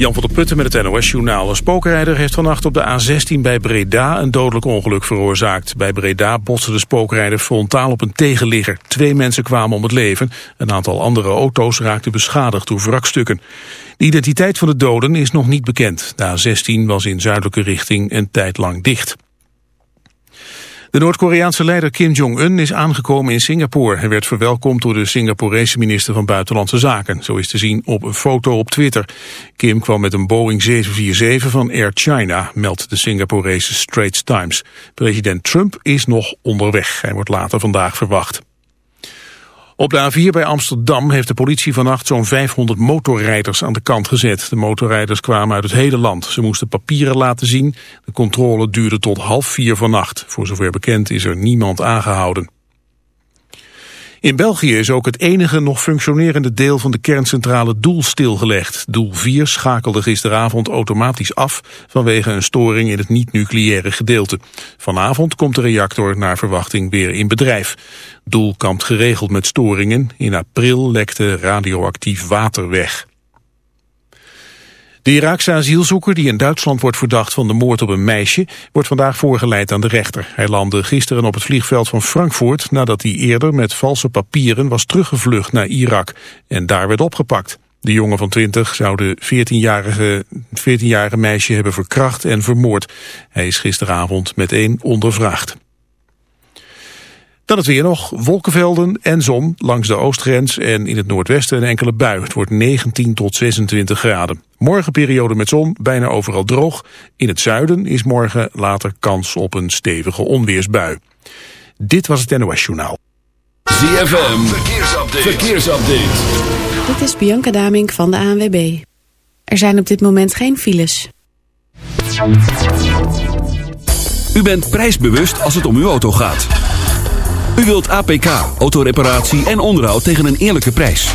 Jan van der Putten met het NOS-journaal. Een spookrijder heeft vannacht op de A16 bij Breda een dodelijk ongeluk veroorzaakt. Bij Breda botste de spookrijder frontaal op een tegenligger. Twee mensen kwamen om het leven. Een aantal andere auto's raakten beschadigd door wrakstukken. De identiteit van de doden is nog niet bekend. De A16 was in zuidelijke richting een tijd lang dicht. De Noord-Koreaanse leider Kim Jong-un is aangekomen in Singapore. Hij werd verwelkomd door de Singaporese minister van Buitenlandse Zaken. Zo is te zien op een foto op Twitter. Kim kwam met een Boeing 747 van Air China, meldt de Singaporese Straits Times. President Trump is nog onderweg. Hij wordt later vandaag verwacht. Op de A4 bij Amsterdam heeft de politie vannacht zo'n 500 motorrijders aan de kant gezet. De motorrijders kwamen uit het hele land. Ze moesten papieren laten zien. De controle duurde tot half vier vannacht. Voor zover bekend is er niemand aangehouden. In België is ook het enige nog functionerende deel van de kerncentrale Doel stilgelegd. Doel 4 schakelde gisteravond automatisch af vanwege een storing in het niet-nucleaire gedeelte. Vanavond komt de reactor naar verwachting weer in bedrijf. Doel kampt geregeld met storingen. In april lekte radioactief water weg. De Iraakse asielzoeker die in Duitsland wordt verdacht van de moord op een meisje... wordt vandaag voorgeleid aan de rechter. Hij landde gisteren op het vliegveld van Frankfurt... nadat hij eerder met valse papieren was teruggevlucht naar Irak... en daar werd opgepakt. De jongen van 20 zou de 14-jarige 14 meisje hebben verkracht en vermoord. Hij is gisteravond meteen ondervraagd. Dan het weer nog, wolkenvelden en zon langs de oostgrens en in het noordwesten een enkele bui. Het wordt 19 tot 26 graden. Morgen periode met zon, bijna overal droog. In het zuiden is morgen later kans op een stevige onweersbui. Dit was het NOS Journaal. ZFM, verkeersupdate. verkeersupdate. Dit is Bianca Damink van de ANWB. Er zijn op dit moment geen files. U bent prijsbewust als het om uw auto gaat. U wilt APK, autoreparatie en onderhoud tegen een eerlijke prijs.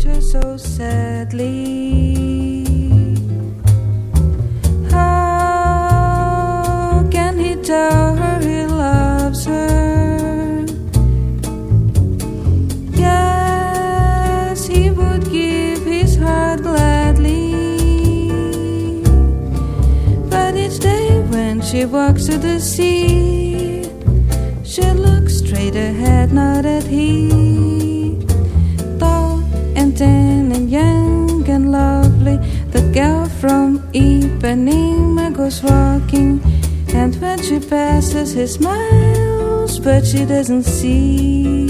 So sadly. How can he tell her he loves her? Yes, he would give his heart gladly. But each day when she walks to the sea, she looks straight ahead, not at he walking, and when she passes, he smiles, but she doesn't see.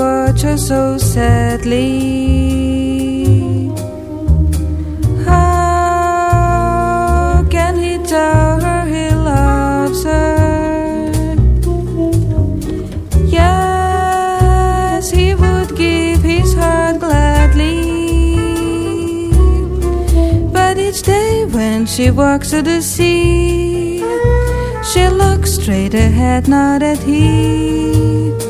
But her so sadly. How can he tell her he loves her? Yes, he would give his heart gladly. But each day when she walks to the sea, she looks straight ahead, not at he.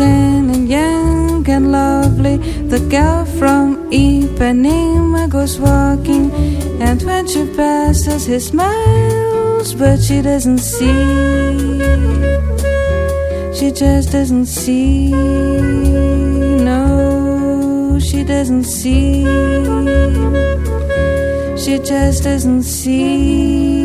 And young and lovely, the girl from Ipanema goes walking, and when she passes, he smiles, but she doesn't see. She just doesn't see. No, she doesn't see. She just doesn't see.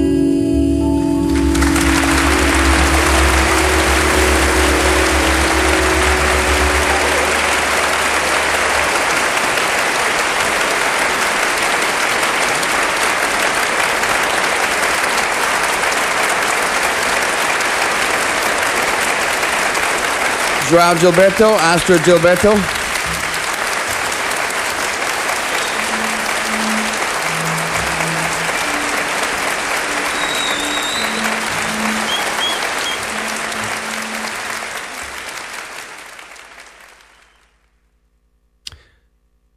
Joao Gilberto, Astro Gilberto.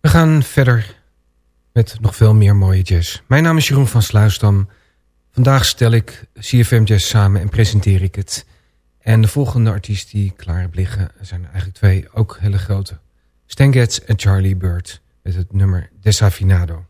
We gaan verder met nog veel meer mooie jazz. Mijn naam is Jeroen van Sluisdam. Vandaag stel ik CFM Jazz samen en presenteer ik het. En de volgende artiest die klaar heb liggen zijn eigenlijk twee, ook hele grote. Stan en Charlie Bird met het nummer Desafinado.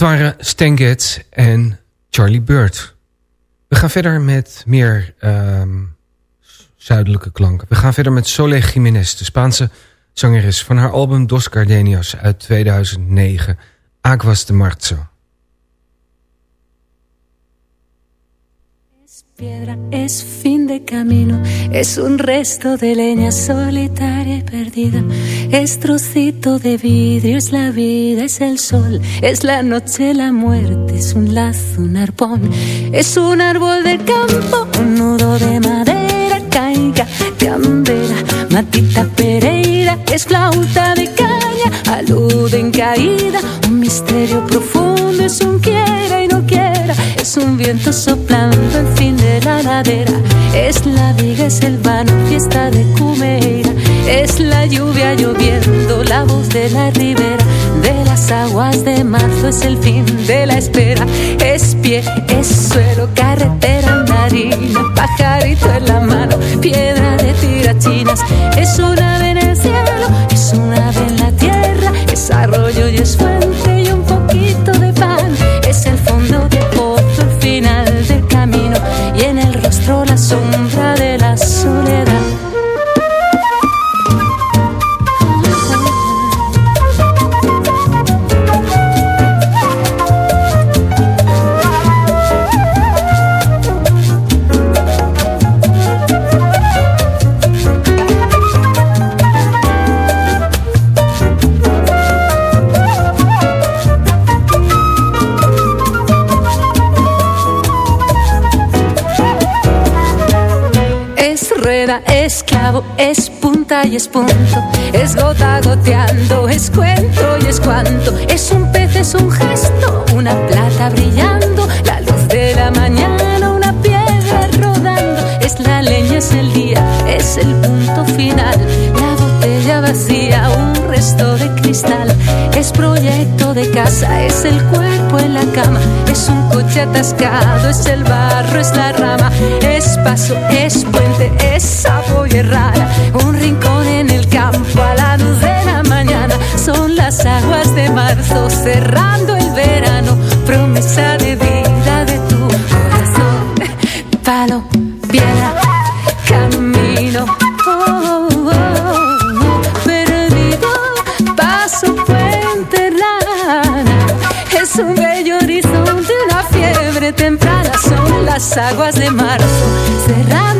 Dat waren Stan en Charlie Bird. We gaan verder met meer ehm, zuidelijke klanken. We gaan verder met Sole Jiménez, de Spaanse zangeres... van haar album Dos Gardenias uit 2009, Aguas de Marzo. Es fin de camino, es un resto de leña solitaria y perdida, es trocito de vidrio, es la vida, es el sol, es la noche, la muerte, es un lazo, un arpón, es un árbol del campo, un nudo de madera, caiga, candela, matita pereira, es flauta de caña, alude en caída, un misterio profundo, es un es un viento soplando el fin de la ladera, es la viga, es el vano, fiesta de Cumeira, es la lluvia lloviendo, la voz de la ribera, de las aguas de marzo, es el fin de la espera, es pie, es suelo, carretera, marina, pajarito en la mano, piedra de tirachinas, es una ave es punta y es punto. Es gota goteando, es cuento y es cuanto. Es un pez, es un gesto, una plata brillando. La luz de la mañana, una piedra rodando. Es la leña, es el día, es el punto final. La botella vacía, un resto de cristal. Es proyecto de casa, es el cuerpo en la cama. Es un coche atascado, es el barro, es la rama. Es paso, es puente, es y rara. Un rincón en el campo a la luz de la mañana. Son las aguas de marzo cerrando el verano. Promesa de vida de tu corazón. Palo, las aguas de marzo, cerrando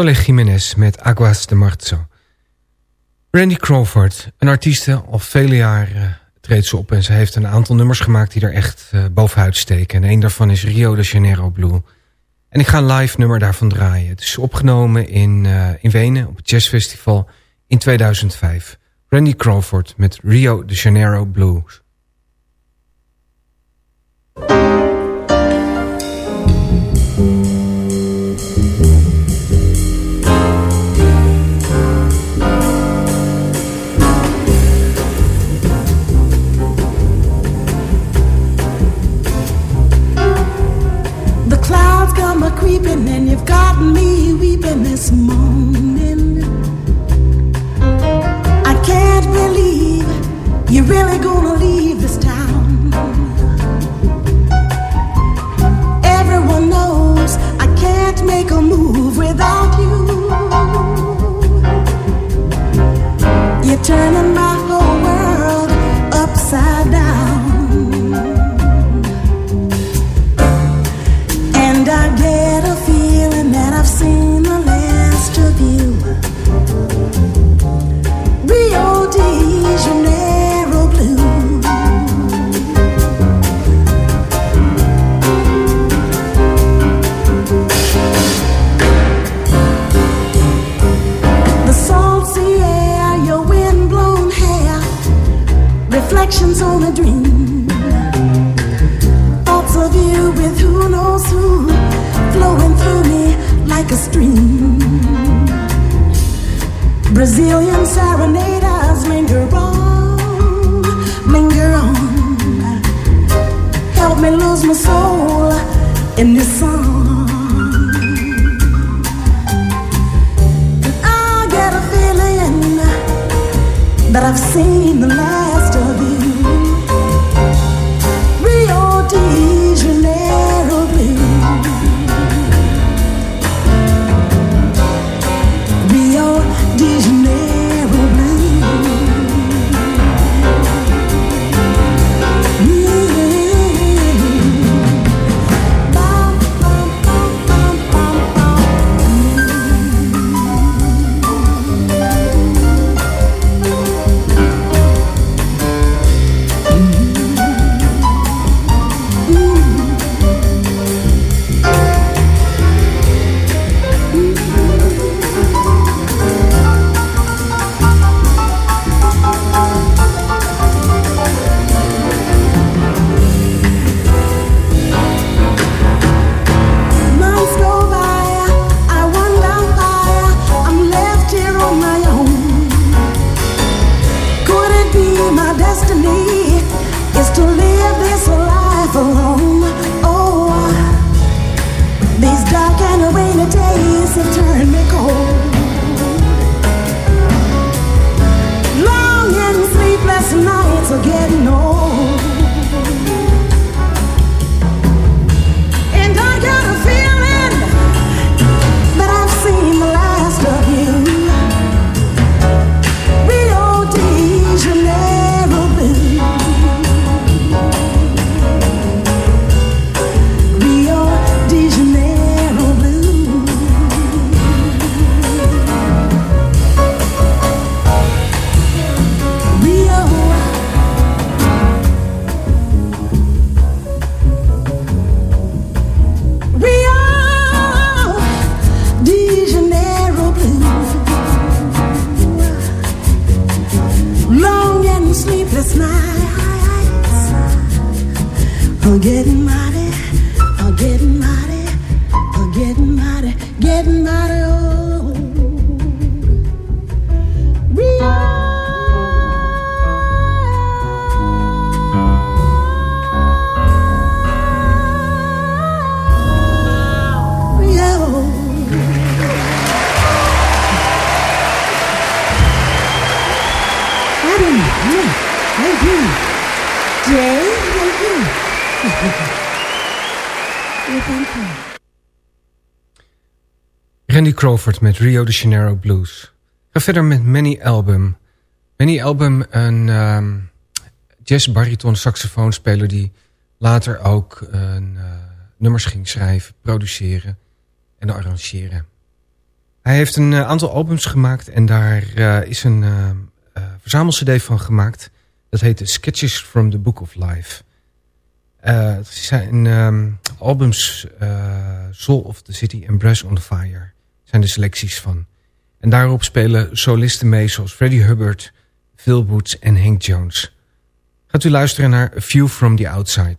Sole Jiménez met Aguas de Marzo. Randy Crawford, een artieste, al vele jaren treedt ze op... en ze heeft een aantal nummers gemaakt die er echt eh, bovenuit steken. En een daarvan is Rio de Janeiro Blue. En ik ga een live nummer daarvan draaien. Het is opgenomen in, eh, in Wenen op het Jazzfestival in 2005. Randy Crawford met Rio de Janeiro Blues. Creeping and you've got me weeping this morning. I can't believe you're really gonna leave this town. Everyone knows I can't make a move without you. You're turning my like a stream. Brazilian serenaders linger on, linger on. Help me lose my soul in this song. I get a feeling that I've seen the last Crawford met Rio de Janeiro Blues. Ga verder met Manny Album. Manny Album, een ehm jazz-bariton saxofoonspeler... die later ook een, eh, nummers ging schrijven, produceren en arrangeren. Hij heeft een eh, aantal albums gemaakt en daar eh, is een uh, verzamelcd van gemaakt. Dat heet Sketches from the Book of Life. Het zijn um, albums Soul of the City en Brush on the Fire. Zijn de selecties van. En daarop spelen solisten mee zoals Freddie Hubbard, Phil Woods en Hank Jones. Gaat u luisteren naar A View from the Outside.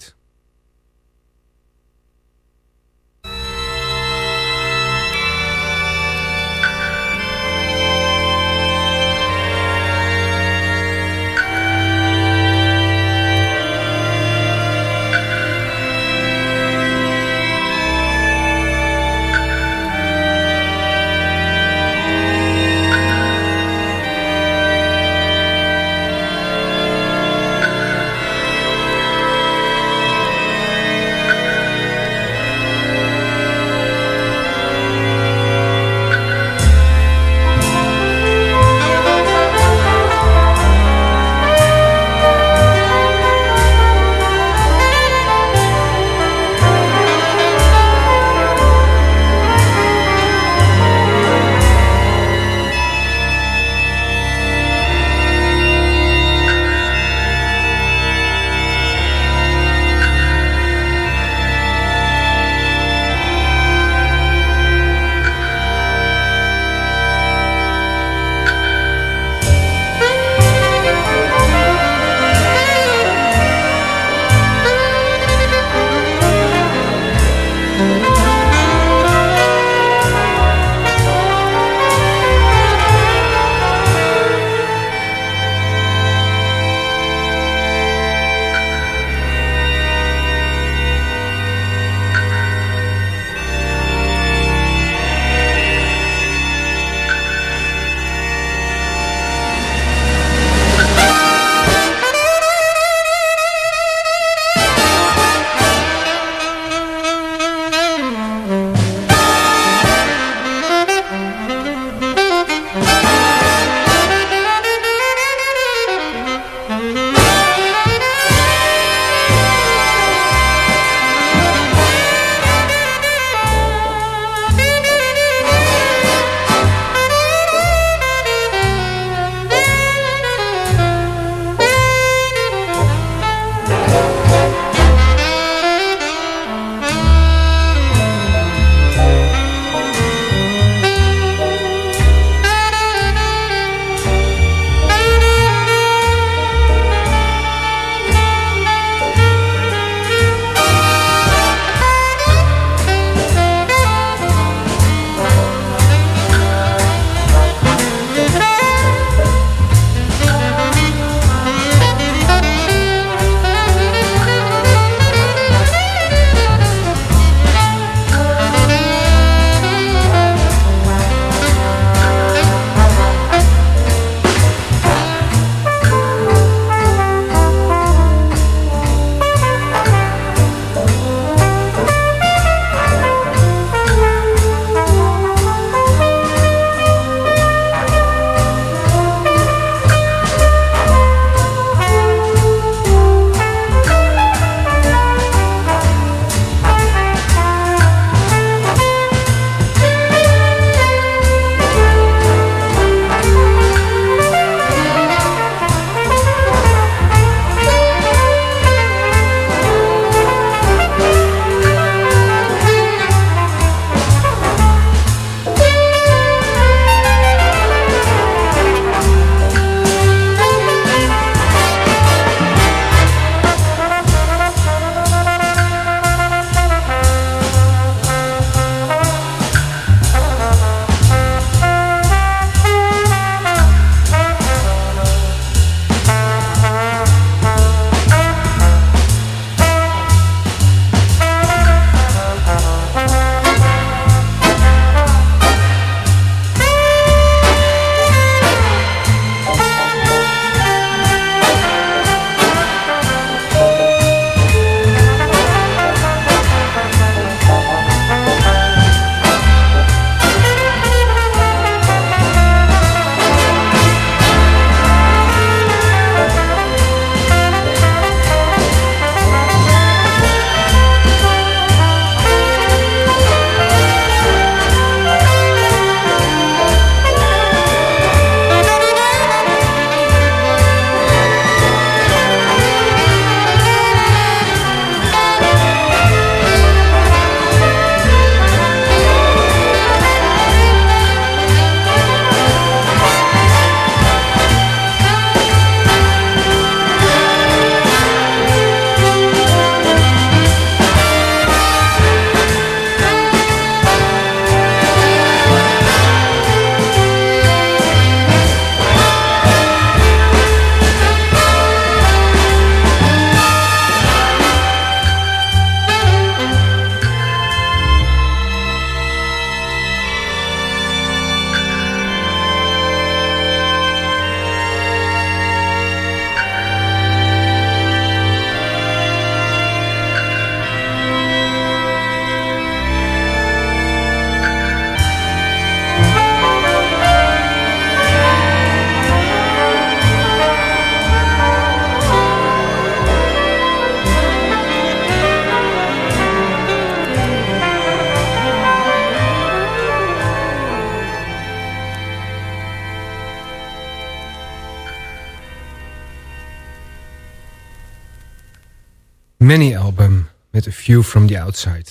View from the Outside.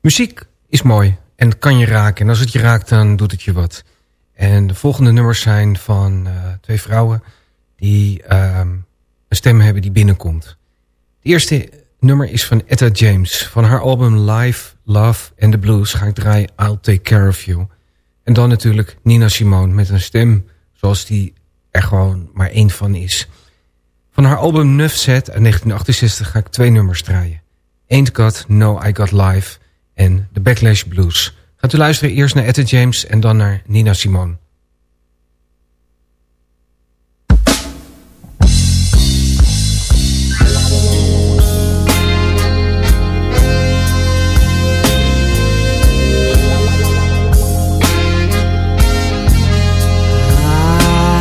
Muziek is mooi en kan je raken. En als het je raakt, dan doet het je wat. En de volgende nummers zijn van uh, twee vrouwen... die uh, een stem hebben die binnenkomt. Het eerste nummer is van Etta James. Van haar album Live, Love and the Blues ga ik draaien I'll Take Care of You. En dan natuurlijk Nina Simone met een stem zoals die er gewoon maar één van is... Van haar album Nuff Set uit 1968 ga ik twee nummers draaien. Ain't Got, No I Got Live en The Backlash Blues. Gaat u luisteren eerst naar Etta James en dan naar Nina Simone.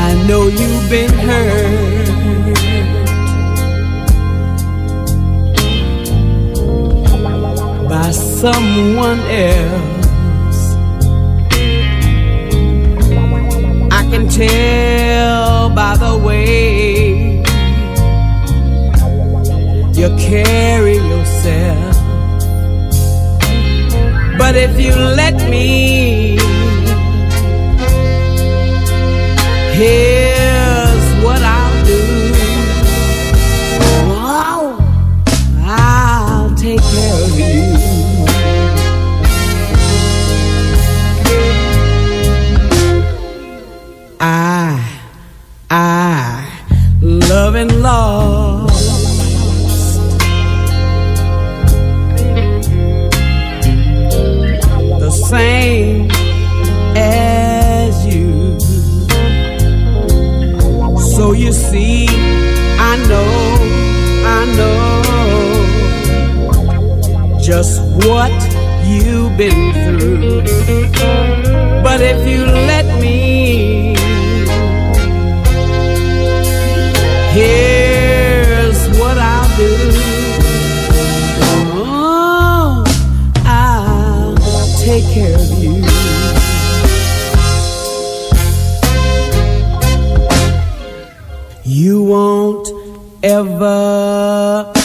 I know you've been someone else. I can tell by the way you carry yourself. But if you let me, here's and lost. The same as you. So you see, I know, I know just what you've been through. But if you let me, ever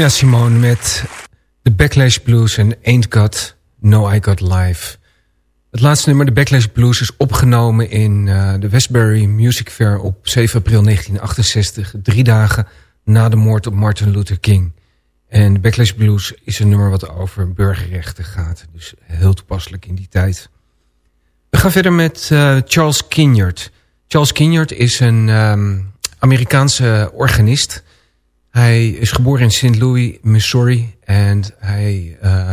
Nina Simone met The Backlash Blues en Ain't Got No I Got Live. Het laatste nummer, The Backlash Blues, is opgenomen in eh, de Westbury Music Fair op 7 april 1968. Drie dagen na de moord op Martin Luther King. En The Backlash Blues is een nummer wat over burgerrechten gaat. Dus heel toepasselijk in die tijd. We gaan verder met eh, Charles Kinyard. Charles Kinyard is een ehm, Amerikaanse organist... Hij is geboren in St. Louis, Missouri. En hij uh,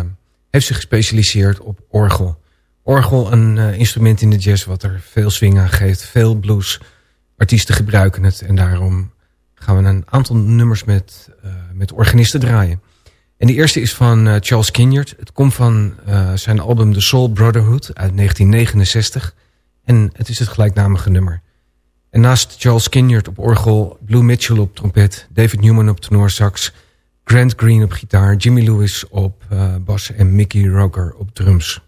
heeft zich gespecialiseerd op orgel. Orgel, een uh, instrument in de jazz wat er veel swing aan geeft. Veel blues. Artiesten gebruiken het. En daarom gaan we een aantal nummers met, uh, met organisten draaien. En de eerste is van Charles Kinyard. Het komt van zijn album The Soul Brotherhood uit 1969. En het is het gelijknamige nummer. En naast Charles Kinyard op orgel, Blue Mitchell op trompet... David Newman op tenorsax, Grant Green op gitaar... Jimmy Lewis op uh, bas en Mickey Roker op drums.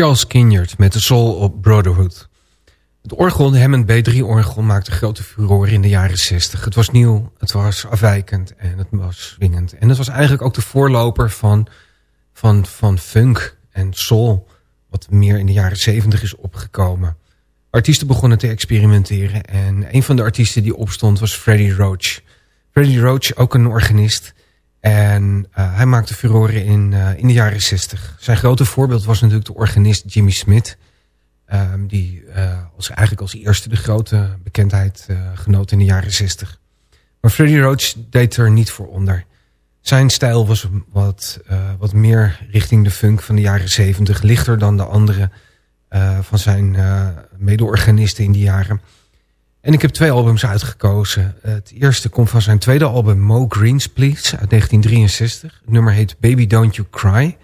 Charles Kinyard met de Soul op Brotherhood. Het orgel, de Hammond B3-orgel, maakte grote furore in de jaren 60. Het was nieuw, het was afwijkend en het was swingend. En het was eigenlijk ook de voorloper van, van, van funk en soul... wat meer in de jaren 70 is opgekomen. Artiesten begonnen te experimenteren... en een van de artiesten die opstond was Freddie Roach. Freddie Roach, ook een organist... En uh, hij maakte furore in, uh, in de jaren 60. Zijn grote voorbeeld was natuurlijk de organist Jimmy Smith. Um, die uh, als, eigenlijk als eerste de grote bekendheid genoot in de jaren 60. Maar Freddie Roach deed er niet voor onder. Zijn stijl was wat, wat meer richting de funk van de jaren 70. Lichter dan de andere van zijn mede-organisten in die jaren. En ik heb twee albums uitgekozen. Het eerste komt van zijn tweede album Mo Green's Please uit 1963. Het nummer heet Baby Don't You Cry.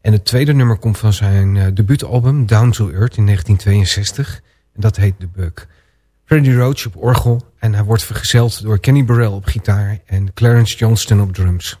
En het tweede nummer komt van zijn uh, debuutalbum Down to Earth in 1962. En dat heet The Bug. Freddie Roach op orgel en hij wordt vergezeld door Kenny Burrell op gitaar en Clarence Johnston op drums.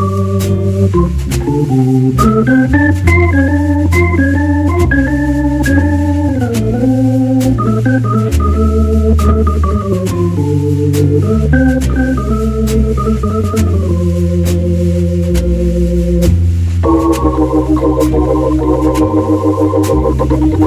Thank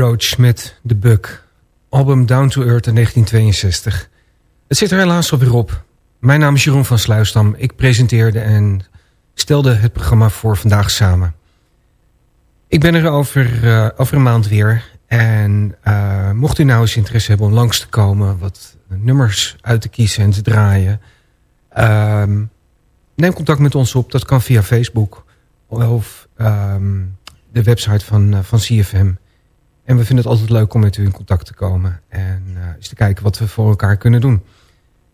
Roach met The Bug. Album Down to Earth in 1962. Het zit er helaas alweer op. Mijn naam is Jeroen van Sluisdam. Ik presenteerde en stelde het programma voor vandaag samen. Ik ben er over, uh, over een maand weer. En uh, mocht u nou eens interesse hebben om langs te komen... wat nummers uit te kiezen en te draaien... Uh, neem contact met ons op. Dat kan via Facebook of um, de website van, uh, van CFM... En we vinden het altijd leuk om met u in contact te komen. En uh, eens te kijken wat we voor elkaar kunnen doen.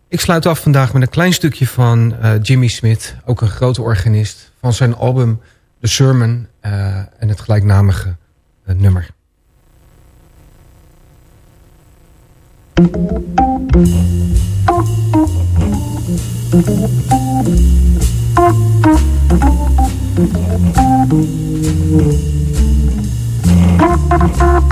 Ik sluit af vandaag met een klein stukje van uh, Jimmy Smith. Ook een grote organist. Van zijn album The Sermon. Uh, en het gelijknamige nummer.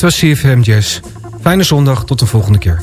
Dit was CFM Jazz. Fijne zondag, tot de volgende keer.